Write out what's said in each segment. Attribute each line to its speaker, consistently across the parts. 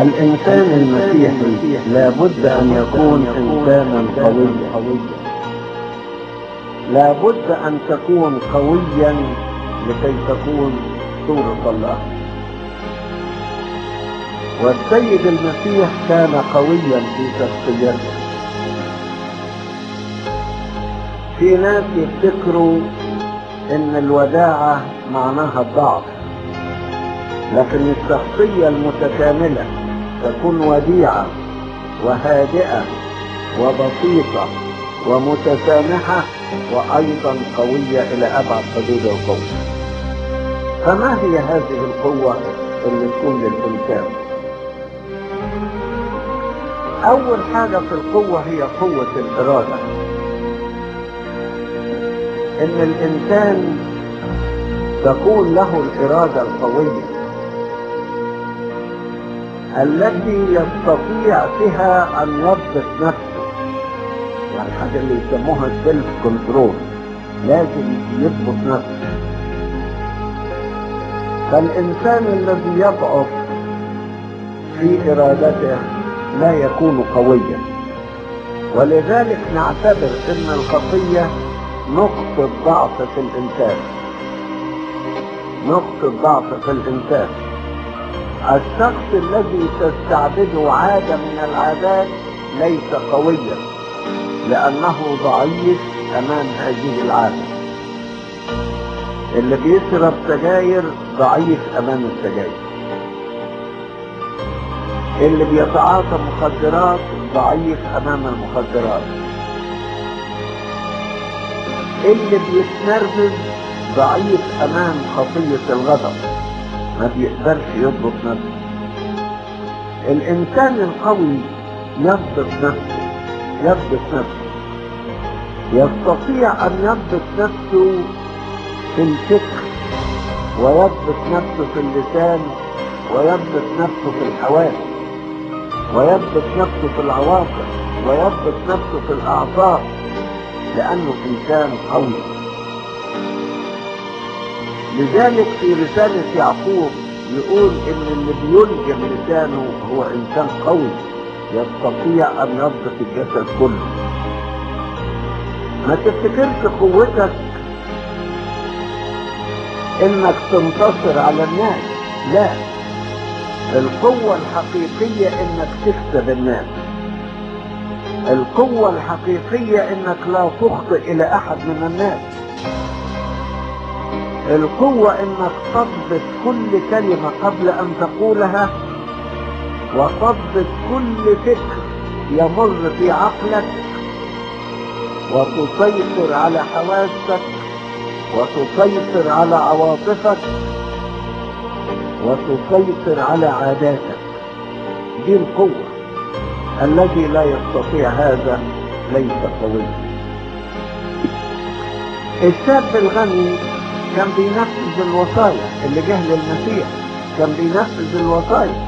Speaker 1: الإنسان المسيحي لابد أن يكون إنسانا قويا. لابد أن تكون قويا لكي تكون صورة الله. والسيد المسيح كان قويا في شخصيته. في ناس يفتكروا إن الوداعة معناها الضعف لكن الشخصية المتكاملة تكون وديعة وهادئة وبسيطة ومتسامحة وأيضا قوية إلى أبعد حدود القوة فما هي هذه القوة اللي تكون للإنسان؟ أول حاجة في القوة هي قوة الإرادة. إن الإنسان تكون له الإرادة القوية التي يستطيع بها أن يضبط نفسه. يعني الحاجة اللي يسموها self control لازم يضبط نفسه. فالإنسان الذي يضعف في إرادته لا يكون قويا. ولذلك نعتبر إن الخطية نقطة ضعف في الإنسان. نقطة ضعف في الإنسان. الشخص الذي تستعبده عادة من العادات ليس قويا لأنه ضعيف أمام هذه العادة. اللي بيشرب سجاير ضعيف أمام السجاير. اللي بيتعاطى مخدرات ضعيف أمام المخدرات. اللي بيتنرفز ضعيف أمام خطية الغضب. ما بيقدرش يضبط نفسه. الإنسان القوي يضبط نفسه يضبط نفسه. يستطيع أن يضبط نفسه في الفكر ويضبط نفسه في اللسان ويضبط نفسه في الحواس ويضبط نفسه في العواطف ويضبط نفسه في الأعصاب لأنه إنسان قوي. لذلك في رسالة يعقوب يقول إن اللي بيلجم لسانه هو إنسان قوي يستطيع أن يضبط الجسد كله. ما تفتكرش قوتك إنك تنتصر على الناس؟ لا. القوة الحقيقية إنك تكسب الناس. القوة الحقيقية إنك لا تخطئ إلى أحد من الناس. القوة إنك تضبط كل كلمة قبل أن تقولها وتضبط كل فكر يمر في عقلك وتسيطر على حواسك وتسيطر على عواطفك وتسيطر على عاداتك. دي القوة. الذي لا يستطيع هذا ليس قويا الشاب الغني كان بينفذ الوصايا اللي جه للمسيح كان بينفذ الوصايا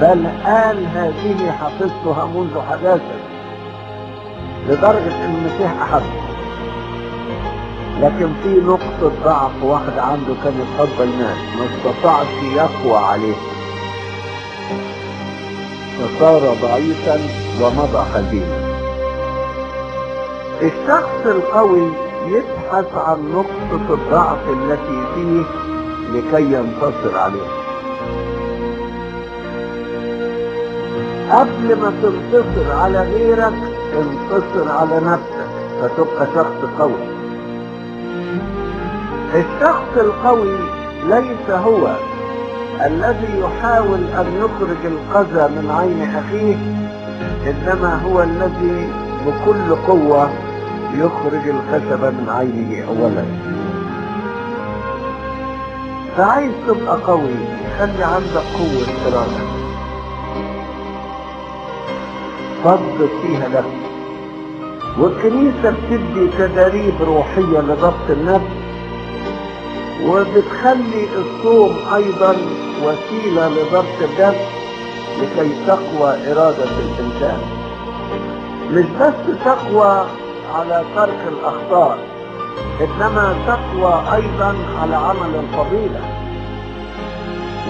Speaker 1: بل قال هذه حفظتها منذ حداثة لدرجة إن المسيح احبه لكن في نقطة ضعف واحد عنده كان يتفضل ناس ما استطاعش يقوى عليه. فصار ضعيفا ومضى حزينا الشخص القوي يبحث عن نقطة الضعف التي فيه لكي ينتصر عليها قبل ما تنتصر على غيرك انتصر على نفسك. فتبقى شخص قوي. الشخص القوي ليس هو الذي يحاول أن يخرج القذى من عين أخيه إنما هو الذي بكل قوة يخرج الخشب من عينه اولا. فعايز تبقى قوي خلي عندك قوة ارادة ضبط فيها نفسك والكنيسة بتدي تدريب روحية لضبط النفس وبتخلي الصوم أيضا وسيلة لضبط النفس لكي تقوى إرادة الإنسان. مش بس تقوى على ترك الاخطاء إنما تقوى أيضا على عمل الفضيلة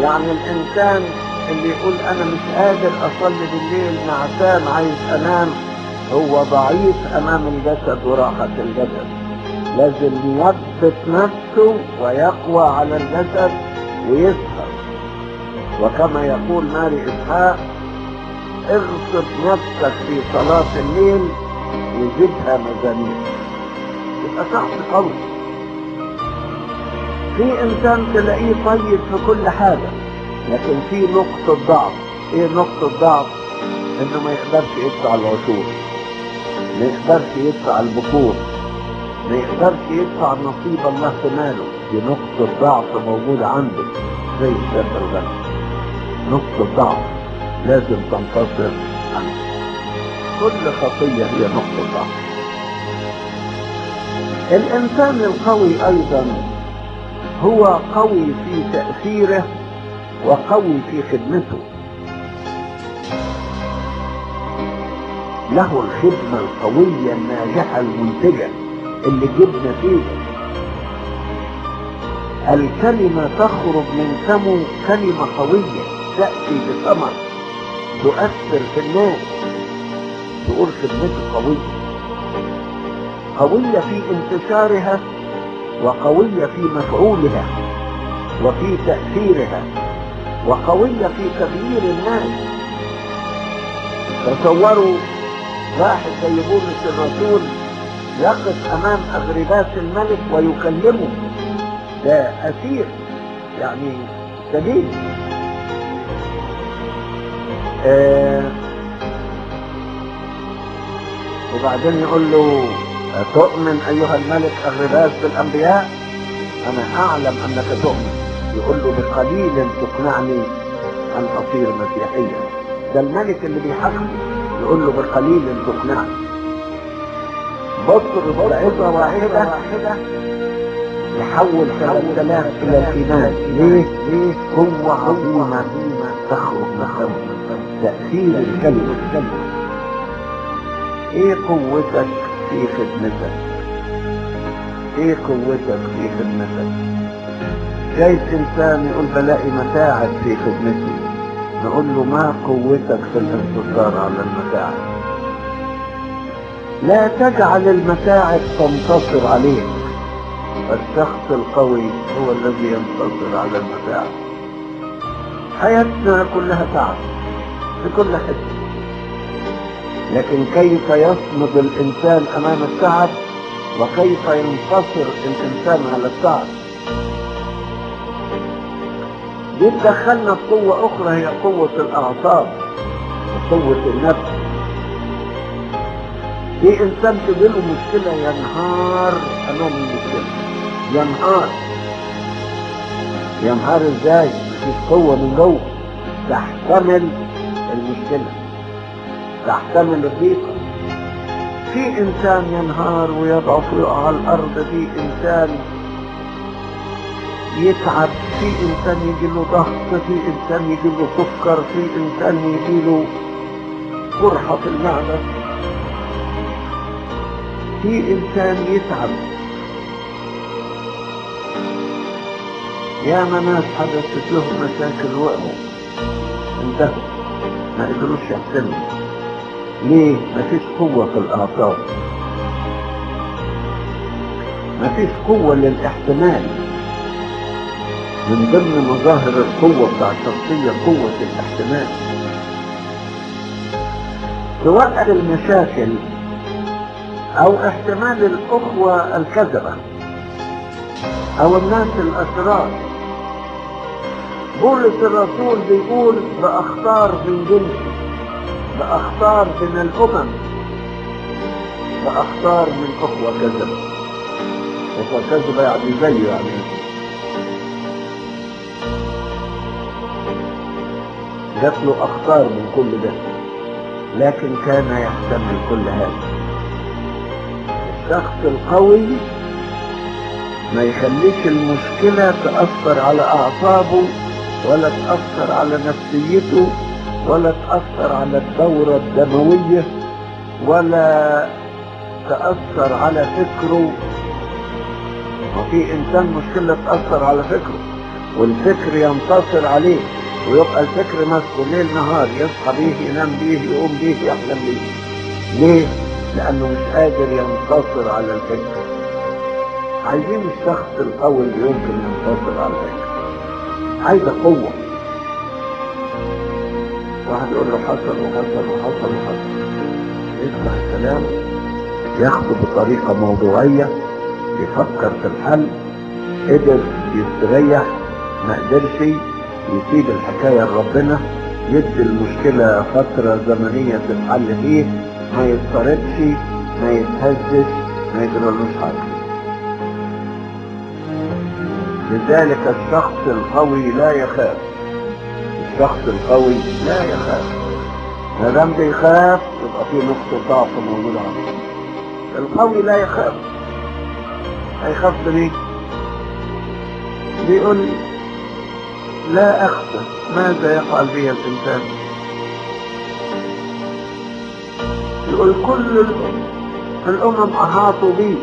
Speaker 1: يعني الإنسان اللي يقول أنا مش قادر أصلي بالليل نعسان عايز أنام هو ضعيف أمام الجسد وراحة الجسد. لازم يثبت نفسه ويقوى على الجسد ويسهر. وكما يقول ماري إسحاق اغصب نفسك في صلاة الليل وزدها مزامير. يبقى شخص قوي في إنسان تلاقيه طيب في كل حاجة لكن في نقطة ضعف. إيه نقطة ضعف؟ إنه ما يقدرش يدفع العشور ما يقدرش يدفع البكور ما يقدرش يدفع نصيب الله في ماله. دي نقطة ضعف موجودة عنده زي الشاب الغني. نقطة ضعف لازم تنتصر. عنه كل خطية هي نقطة ضعف الإنسان القوي أيضا هو قوي في تأثيره وقوي في خدمته. له الخدمة القوية الناجحة المنتجة اللي تجيب نتيجة الكلمة تخرج من فمه كلمة قوية تأتي بثمر تؤثر في الناس. تقول خدمته قوية. قوية في انتشارها وقوية في مفعولها وفي تأثيرها وقوية في تغيير الناس. تصوروا واحد زي بولس الرسول يقف أمام اغرباس الملك ويكلمه. ده اسير يعني سبيل آه وبعدين يقول له تؤمن أيها الملك اغرباس بالأنبياء؟ أنا أعلم أنك تؤمن. يقول له بقليل تقنعني أن أصير مسيحيا. ده الملك اللي بيحكم يقول له بقليل تقنعني. بطر عظة واحدة يحول ثلاث آلاف إلى الإيمان. ليه؟ ليه؟ قوة عظيمة تخرج من تأثير الكلمة. إيه قوتك في خدمتك؟ إيه قوتك في خدمتك؟ جايز إنسان يقول بلاقي متاعب في خدمتي؟ نقول له ما قوتك في الانتصار على المتاعب لا تجعل المتاعب تنتصر عليك. الشخص القوي هو الذي ينتصر على المتاعب حياتنا كلها تعب في كل حتة. لكن كيف يصمد الإنسان أمام التعب وكيف ينتصر الإنسان على التعب دي تدخلنا في قوة أخرى هي قوة الأعصاب وقوة النفس. في إنسان تجيله مشكلة ينهار أمام المشكلة. ينهار. ينهار إزاي؟ مفيش قوة من جوه. تحتمل المشكلة. تحتمل الضيقة في إنسان ينهار ويضعف ويقع على الأرض في إنسان يتعب في إنسان يجي له ضغط في إنسان يجي له سكر في إنسان يجي له قرحة في المعدة. في إنسان يتعب. يا ناس حدثت لهم مشاكل وقعوا انتهوا ما قدروش يحسنوا ليه؟ مفيش قوة في الأعصاب مفيش قوة للاحتمال. من ضمن مظاهر القوة بتاع الشخصية قوة الاحتمال. سواء المشاكل أو احتمال الأخوة الكذبة أو الناس الأشرار. بولس الرسول بيقول باختار من جنسي باختار من الأمم. باختار من اخوة كذبة اخوة كذبة يعني زيه يعني. جات له أخطار من كل ده. لكن كان يحتمل كل هذا. الشخص القوي ما يخليش المشكلة تأثر على أعصابه ولا تأثر على نفسيته ولا تأثر على الدورة الدموية ولا تأثر على فكره. وفي إنسان مشكلة تأثر على فكره والفكر ينتصر عليه ويبقى الفكر ماسكه ليل نهار يصحى بيه ينام بيه يقوم بيه يحلم بيه. ليه؟ لأنه مش قادر ينتصر على الفكر. عايزين الشخص القوي اللي يمكن ينتصر على الفكر. عايزة قوة. واحد يقول له حصل وحصل وحصل وحصل. يسمع الكلام ياخده بطريقة موضوعية يفكر في الحل قدر يستريح ما قدرش يسيب الحكاية لربنا يدي المشكلة فترة زمنية تتحل فيه ما يضطربش ما يتهزش ما يجرالوش حاجة. لذلك الشخص القوي لا يخاف. الشخص القوي لا يخاف. ما دام بيخاف يبقى في نقطة ضعف موجودة عنده القوي لا يخاف. هيخاف ليه؟ بيقول لا أخشى ماذا يفعل بي الإنسان؟ يقول كل الأمم الأمم أحاطوا بي.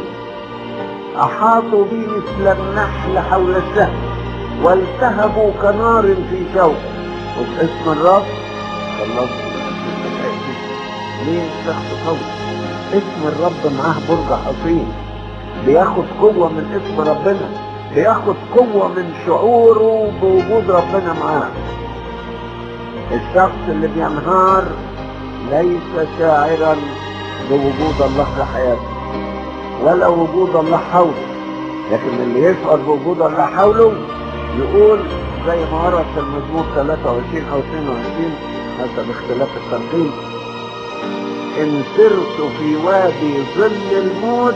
Speaker 1: أحاطوا بي مثل النحل حول الشهر والتهبوا كنار في شوك. وباسم الرب خلصت. ليه الشخص قوي؟ اسم الرب معاه برج حصين بياخد قوة من اسم ربنا. بياخد قوة من شعوره بوجود ربنا معاه. الشخص اللي بينهار ليس شاعرا بوجود الله في حياته ولا وجود الله حوله. لكن اللي يشعر بوجود الله حوله يقول زي ما ورد في المزمور 23 أو 22 حسب اختلاف التنقيم إن سرت في وادي ظل الموت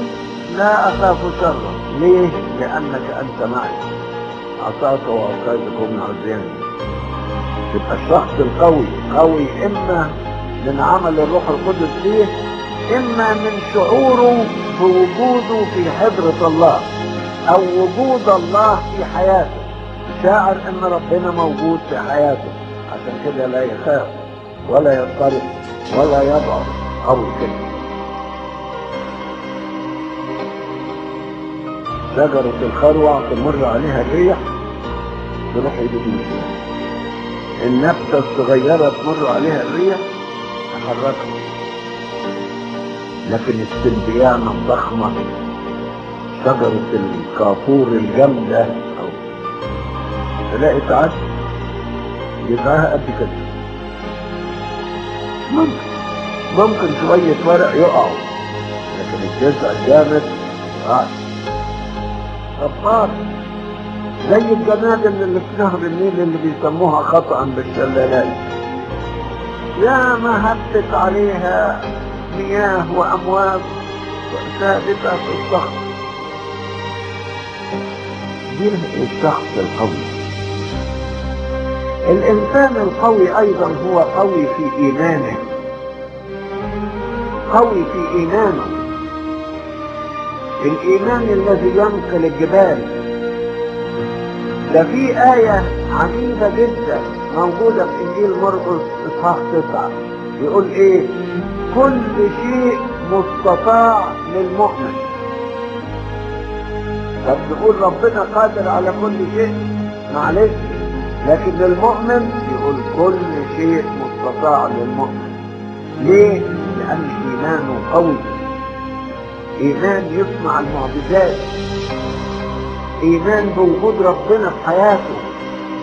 Speaker 1: لا أخاف شرا. ليه؟ لأنك أنت معي. عصاك وعصايتك هم عزياني يبقى الشخص القوي قوي إما من عمل الروح القدس فيه إما من شعوره بوجوده في حضرة الله أو وجود الله في حياته. شاعر إن ربنا موجود في حياته. عشان كده لا يخاف ولا يضطرب ولا يضعف. قوي كده شجرة الخروع تمر عليها الريح تروح يدوب النبتة الصغيرة تمر عليها الريح تحركها. لكن السلبيانة الضخمة شجرة الكافور الجامدة تلاقي تعدي جذعها قد كده ممكن. ممكن شوية ورق يقعوا لكن الجذع الجامد قاعد غفار زي الجنادل اللي في نهر النيل اللي بيسموها خطأ بالشلالات. يا ما هبت عليها مياه وأمواج ثابتة في الصخر دي الشخص القوي؟ الإنسان القوي أيضا هو قوي في إيمانه. قوي في إيمانه. الإيمان الذي ينقل الجبال. ده في آية عجيبة جدا موجودة في إنجيل مرقس إصحاح تسعة. يقول إيه؟ كل شيء مستطاع للمؤمن. طب نقول ربنا قادر على كل شيء؟ معلش. لكن للمؤمن يقول كل شيء مستطاع للمؤمن. ليه؟ لأن إيمانه قوي. إيمان يصنع المعجزات. إيمان بوجود ربنا في حياته.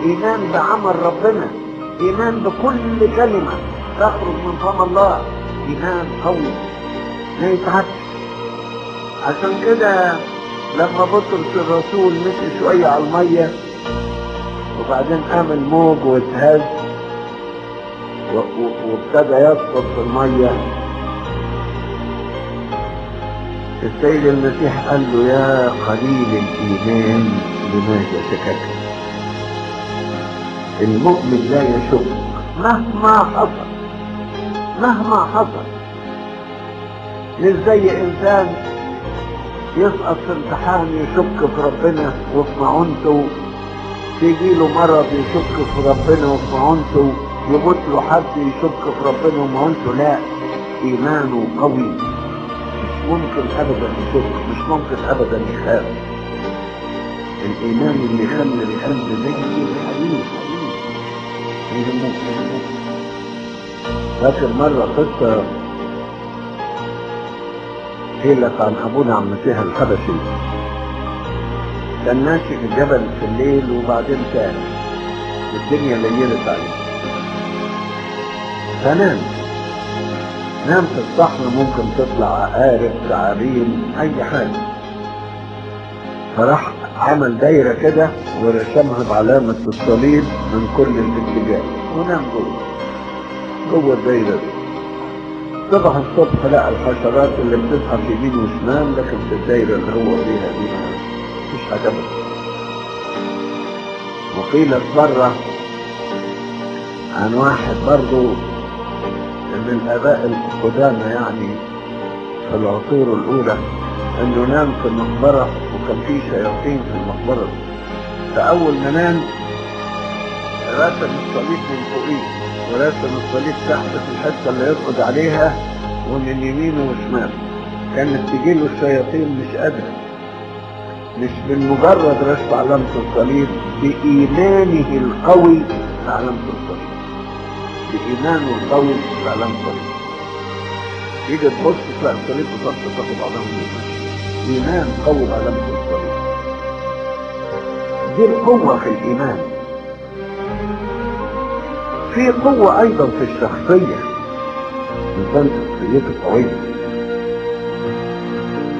Speaker 1: إيمان بعمل ربنا. إيمان بكل كلمة تخرج من فم الله. إيمان قوي. ما يتعبش. عشان كده لما بطرس الرسول مشي شوية على المية وبعدين قام الموج واتهز وابتدى يسقط في المية. السيد المسيح قال له يا قليل الإيمان لماذا شككت؟ المؤمن لا يشك مهما حصل مهما حصل. مش زي إنسان يسقط في امتحان يشك في ربنا وفي معونته تيجي له مرض يشك في ربنا وفي معونته يموت له حد يشك في ربنا ومعونته لا. إيمانه قوي. مش ممكن ابدا يشك مش ممكن ابدا يخاف. الإيمان اللي يخلي القلب يهموك يهموك فاكر مرة قصة حيلت عن أبونا عم مسيح الحبشي. كان ماشي في الجبل في الليل وبعدين تاه والدنيا ليلت عليه فنام نام في الصحن ممكن تطلع عقارب تعابين أي حاجة. فراح عمل دايرة كده ورسمها بعلامة الصليب من كل الاتجاه. ونام جوه. جوه الدايرة دي. صبح الصبح لقى الحشرات اللي بتزحف يمين وشمال لكن في الدايرة اللي هو فيها دي. حاجة بس وقيلت مرة عن واحد برضه من الآباء القدامى يعني في العصور الأولى إنه نام في المقبرة وكان في شياطين في المقبرة. فأول ما نام رسم الصليب من فوقيه ورسم الصليب تحت في الحتة اللي يرقد عليها ومن يمينه وشماله. كانت تجيله الشياطين مش قادرة. مش بالمجرد رسم علامة الصليب بإيمانه القوي بعلامة الصليب بإيمانه القوي بعلامة الصليب تيجي تبص تلاقي الصليب بالظبط تاخد علامة إيمان قوي بعلامة الصليب دي القوة في الإيمان. في قوة أيضا في الشخصية. إنسان شخصيته قوية.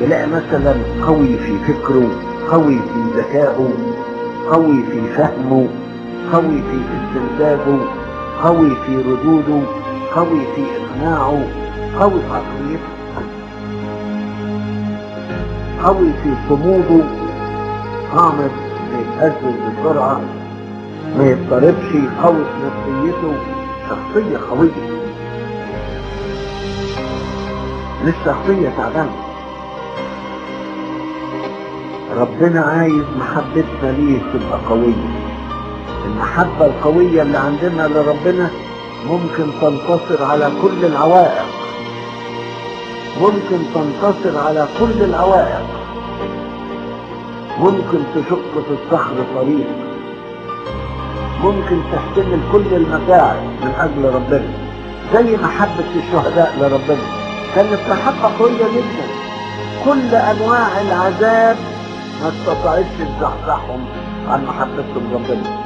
Speaker 1: تلاقي مثلا قوي في فكره قوي في ذكائه قوي في فهمه قوي في استنتاجه قوي في ردوده قوي في إقناعه قوي في عقليته قوي في صموده صامد ما يتهزز بسرعة ما يضطربش قوي في نفسيته شخصية قوية. مش شخصية تعبانة. ربنا عايز محبتنا ليه تبقى قوية. المحبة القوية اللي عندنا لربنا ممكن تنتصر على كل العوائق. ممكن تنتصر على كل العوائق. ممكن تشق في الصخر طريق. ممكن تحتمل كل المتاعب من أجل ربنا. زي محبة الشهداء لربنا. كانت محبة قوية جدا. كل أنواع العذاب ما استطاعتش تزحزحهم. عن محبتهم ربنا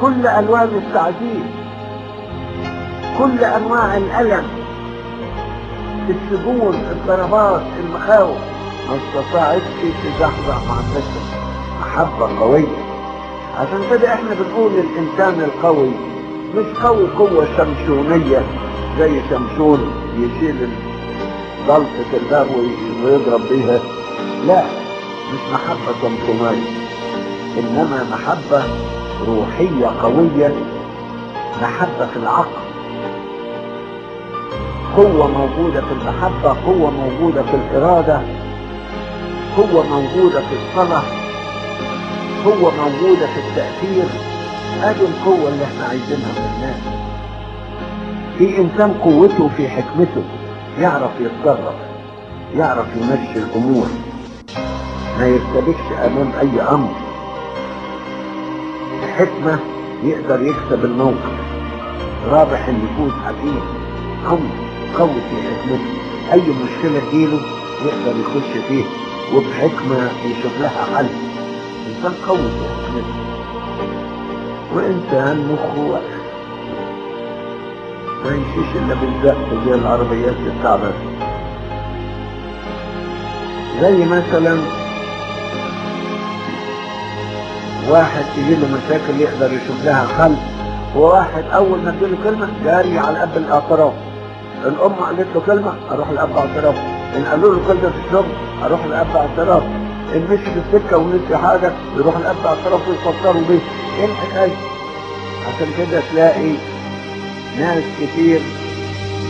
Speaker 1: كل الوان التعذيب كل أنواع الألم السجون الضربات المخاوف. ما استطاعتش تزحزح محبتهم محبة قوية. عشان كده إحنا بنقول الانسان القوي مش قوي قوة شمشونية زي شمشون يشيل ضلفة الباب ويضرب بيها. لا. مش محبة شمشونية إنما محبة روحية قوية محبة في العقل. قوة موجودة في المحبة قوة موجودة في الإرادة قوة موجودة في الصلاة قوة موجودة في التأثير. هذه القوة اللي إحنا عايزينها من الناس. في إنسان قوته في حكمته يعرف يتصرف يعرف يمشي الأمور. ما يرتبكش أمام أي أمر. حكمة يقدر يكسب الموقف. رابح النفوس حكيم. قوي قوي في حكمته. أي مشكلة تجيله يقدر يخش فيها وبحكمة يشوف لها حل. إنسان قوي في حكمته. وإنسان مخه واقف. ما يمشيش إلا بالزق زي العربيات التعبانة زي مثلا واحد تجي له مشاكل يقدر يشوف لها حل وواحد أول ما تجي له كلمة جاري على الأب الاعتراف الأم قالت له كلمة أروح لاب اعتراف إن قالوا له كلمة في الشغل أروح لاب اعتراف إن مشي في السكة ونسي حاجة يروح لاب اعتراف ويفكروا بيه. إيه الحكاية؟ عشان كده تلاقي ناس كتير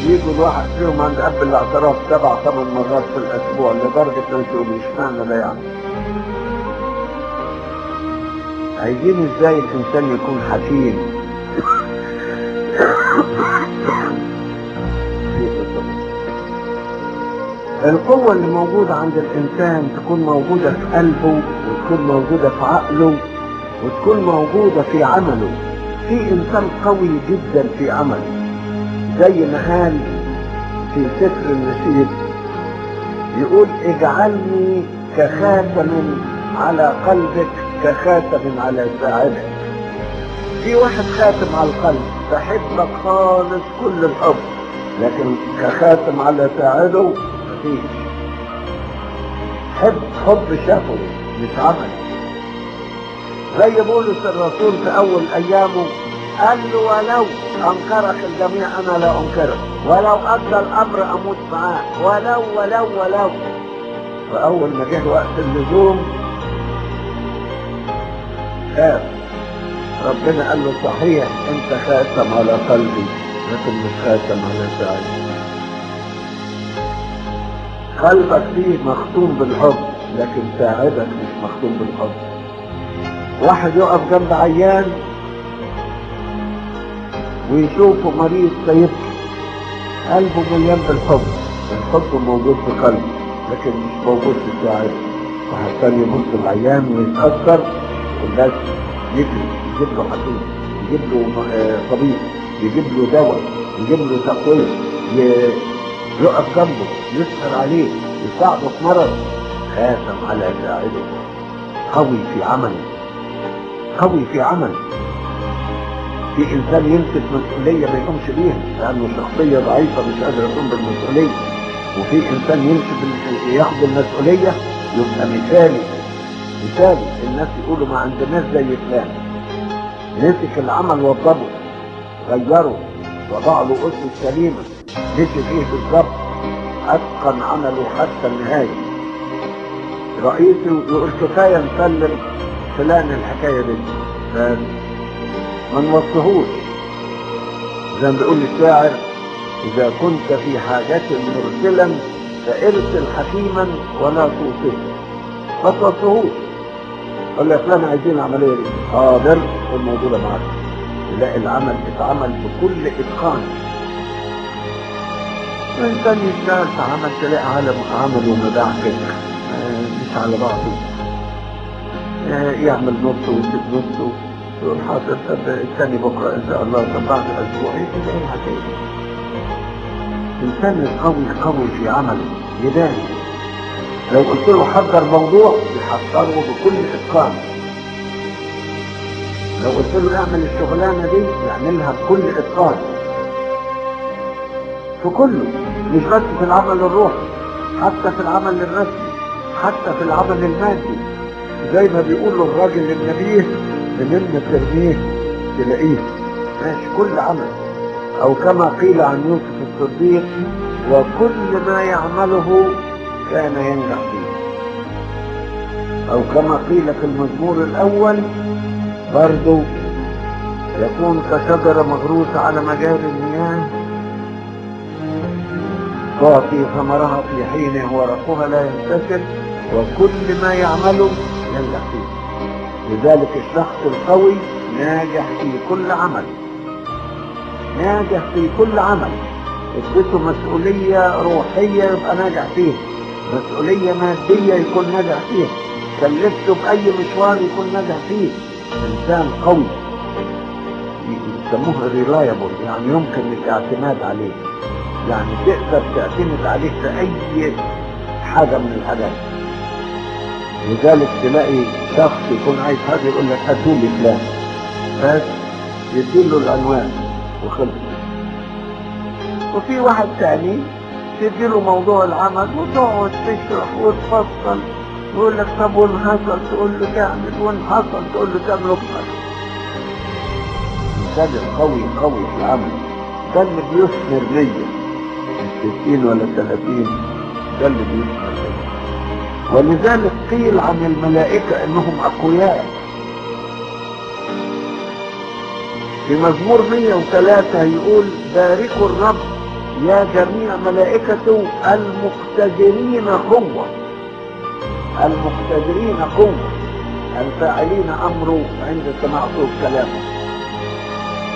Speaker 1: يجوا الواحد فيهم عند اب الاعتراف سبع ثمان مرات في الأسبوع لدرجة إنه يقول اشمعنى ده يعني. عايزين إزاي الإنسان يكون حكيم. القوة اللي موجودة عند الإنسان تكون موجودة في قلبه وتكون موجودة في عقله وتكون موجودة في عمله. في إنسان قوي جدا في عمله زي ما قال في سفر النشيد يقول اجعلني كخاتم على قلبك كخاتم على ساعدك في واحد خاتم على القلب بحبك خالص كل الحب لكن كخاتم على ساعده مفيش حب حب شفوي مش عملي زي بولس الرسول في أول أيامه قال له ولو أنكرك الجميع أنا لا أنكرك. ولو أدى الأمر أموت معاه. ولو ولو ولو. فأول ما جه وقت اللزوم خاف ربنا قال له صحيح أنت خاتم على قلبي لكن مش خاتم على ساعدي قلبك فيه مختوم بالحب لكن ساعدك مش مختوم بالحب. واحد يقف جنب عيان ويشوفه مريض فيبكي قلبه مليان بالحب. الحب موجود في قلبه لكن مش موجود في ساعده واحد ثاني يبص العيان ويتأثر والناس يجري يجيب له حكيم يجيب له آه، طبيب يجيب له دواء يجيب له تقوية ي- يقف جنبه يسهر عليه يساعده في مرض. خاتم على ساعده قوي في عمله. قوي في عمله. في إنسان يمسك مسؤولية ما يقومش بيها لأنه شخصية ضعيفة مش قادر يقوم بالمسؤولية. وفي إنسان بال... ياخد المسؤولية يبقى مثالي. مثالي الناس يقولوا ما عندناش زي فلان. مسك العمل وضبه غيره وضع له أسس سليمة. مشي فيه بالظبط أتقن عمله حتى النهاية. رئيسي يقول كفاية نسلم فلان الحكاية دي. ما نوصهوش زي ما بيقول الشاعر إذا كنت في حاجة مرسلا فارسل حكيما ولا توصيه ما توصهوش قال له يا فلان عايزين العملية دي حاضر الموضوع ده معاك. تلاقي العمل اتعمل بكل إتقان. الإنسان يشتغل في عمل تلاقي عالم عمل ومباع كده. آه، مش على بعضه. آه، يعمل نص ويسيب نص يقول حاضر طب الثاني بكرة إن شاء الله طب بعد أسبوع. إيه الحكاية الانسان القوي قوي في عمله يبان لو قلت له حضر موضوع يحضره بكل إتقان. لو قلت له اعمل الشغلانة دي يعملها بكل إتقان. في كله مش بس في العمل الروحي حتى في العمل الرسمي حتى في العمل المادي. زي ما بيقولوا الراجل النبيه منين ترميه تلاقيه. ماشي كل عمل. أو كما قيل عن يوسف الصديق وكل ما يعمله كان ينجح فيه أو كما قيل في المزمور الأول برضو يكون كشجرة مغروسة على مجاري المياه تعطي ثمرها في حينه ورقها لا ينتشر وكل ما يعمله ينجح فيه. لذلك الشخص القوي ناجح في كل عمل. ناجح في كل عمل. اديته مسؤولية روحية يبقى ناجح فيها مسؤولية مادية يكون ناجح فيها. كلفته بأي مشوار يكون ناجح فيه. إنسان قوي. يسموه ريلايبل يعني يمكن الاعتماد عليه. يعني تقدر تعتمد عليه في أي حاجة من الحاجات. لذلك تلاقي شخص يكون عايز حاجة يقول لك هاتوا لي فلان. بس يديله العنوان وخلص. وفي واحد تاني تديله موضوع العمل وتقعد تشرح وتفصل. يقول لك طب وإن حصل؟ تقول له تعمل. وإن حصل؟ تقول له تعمل. أكتر الانسان قوي قوي في العمل. ده اللي بيثمر مش 60 ولا 30 ده اللي بيثمر نية ولذلك قيل عن الملائكة إنهم أقوياء. في مزمور 103 يقول باركوا الرب يا جميع ملائكته المقتدرين قوة. المقتدرين قوة. الفاعلين امره عند سماع صوت كلامه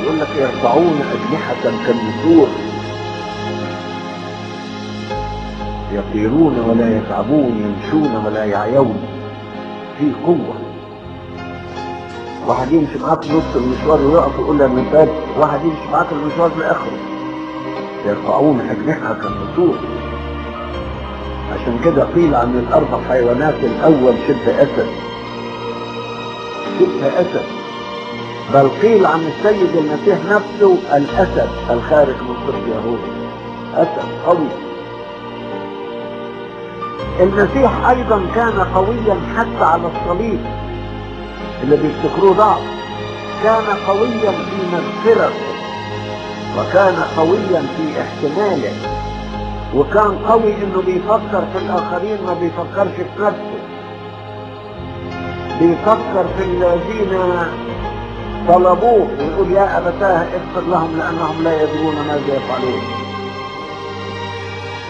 Speaker 1: يقول لك يرفعون أجنحة كالنسور يطيرون ولا يتعبون يمشون ولا يعيون. في قوة. واحد يمشي معاك نص المشوار ويقف يقول لي أنا فات. واحد يمشي معاك المشوار لاخره يرفعون اجنحه كالنسور عشان كده قيل عن الأربع حيوانات الأول شبه أسد. شبه أسد. بل قيل عن السيد المسيح نفسه الأسد الخارج من صدق يهوذا أسد قوي. المسيح أيضا كان قويا حتى على الصليب. اللي بيفتكروه ضعف. كان قويا في مغفرته وكان قويا في احتماله وكان قوي إنه بيفكر في الآخرين ما بيفكرش في نفسه. بيفكر في الذين طلبوه ويقول يا أبتاه اغفر لهم لأنهم لا يدرون ماذا يفعلون.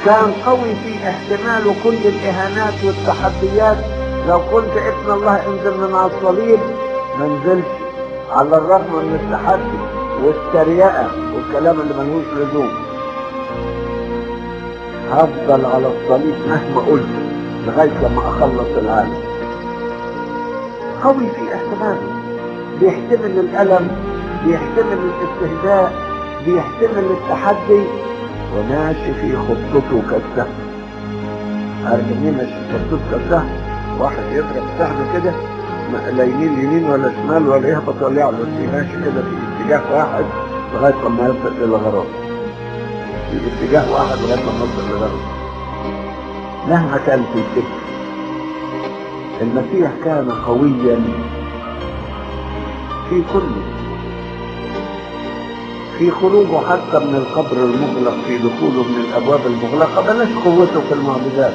Speaker 1: كان قوي في احتمال كل الإهانات والتحديات. لو كنت ابن الله انزل من على الصليب ما نزلش على الرغم من التحدي. والتريقة والكلام اللي ملهوش لزوم. هفضل على الصليب مهما قلت لغاية لما أخلص العالم. قوي في احتماله بيحتمل الالم بيحتمل الاستهزاء بيحتمل التحدي وماشي في خطته كالسهم. عارفين ماشي في خطته كالسهم. واحد يضرب سهم كده لا يمين يمين ولا شمال ولا يهبط ولا يعلو ماشي كده في اتجاه واحد لغاية لما يصل إلى غرض في اتجاه واحد لغاية لما يصل لغرض مهما كان في الفكر المسيح كان قويا في كله. في خروجه حتى من القبر المغلق في دخوله من الأبواب المغلقة بلاش قوته في المعجزات.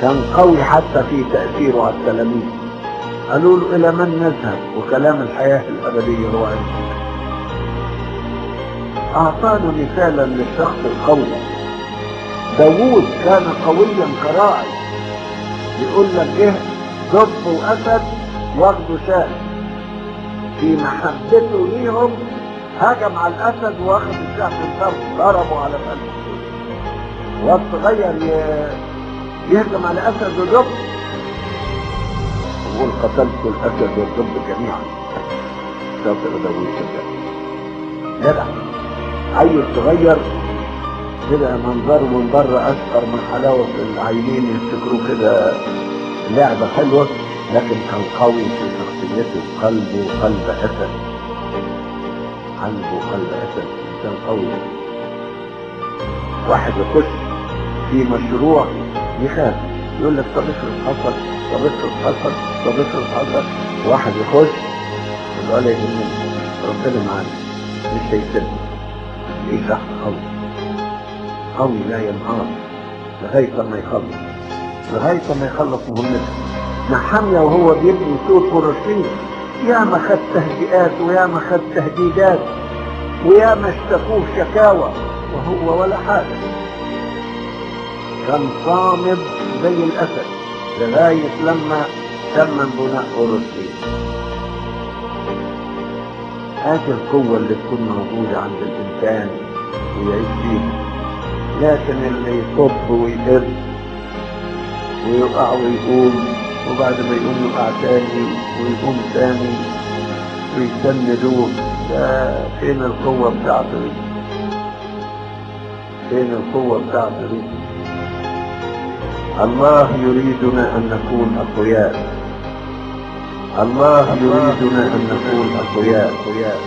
Speaker 1: كان قوي حتى في تأثيره على التلاميذ. قالوا له إلى من نذهب؟ وكلام الحياة الأبدية هو عندك أعطانا مثالا للشخص القوي. داوود كان قويا كراعي. يقول لك جه ضب وأسد واخده شاة. في محبته ليهم هجم على الأسد واخد الشاة في الطرف ضربه على قلبه واد صغير يهجم على اسد ودب يقول قتلت الأسد والدب جميعا. شاطر داوود كده جدع عيل صغير كده منظره من بره اشقر من حلاوة العينين يفتكروه كده لعبة حلوة لكن كان قوي في شخصيته قلبه قلب أسد. قلبه قلب أسد انسان قوي. واحد يخش في مشروع يخاف يقول لك طب افرض حصل طب افرض حصل طب افرض حصل. واحد يخش يقول ولا يهمني ربنا معانا مش هيسيبنا شخص قوي قوي لا ينهار لغايه لما يخلص لغايه لما يخلص مهمته نحمية وهو بيبني سور اورشليم يا ما خد تهدئات ويا ما خد تهديدات. ويا ما اشتكوه شكاوى. وهو ولا حاجة. كان صامد زي الأسد. لغاية لما تم بناء اورشليم هذه القوة اللي تكون موجودة عند الإنسان. ويعيش فيها لكن اللي يصب ويقر ويقع ويقوم وبعد ما يقوم يقع تاني ويقوم تاني ويسندوه ده فين القوة بتاعته دي؟ فين القوة بتاعته دي؟ الله يريدنا أن نكون أقوياء الله يريدنا أن نكون أقوياء أقوياء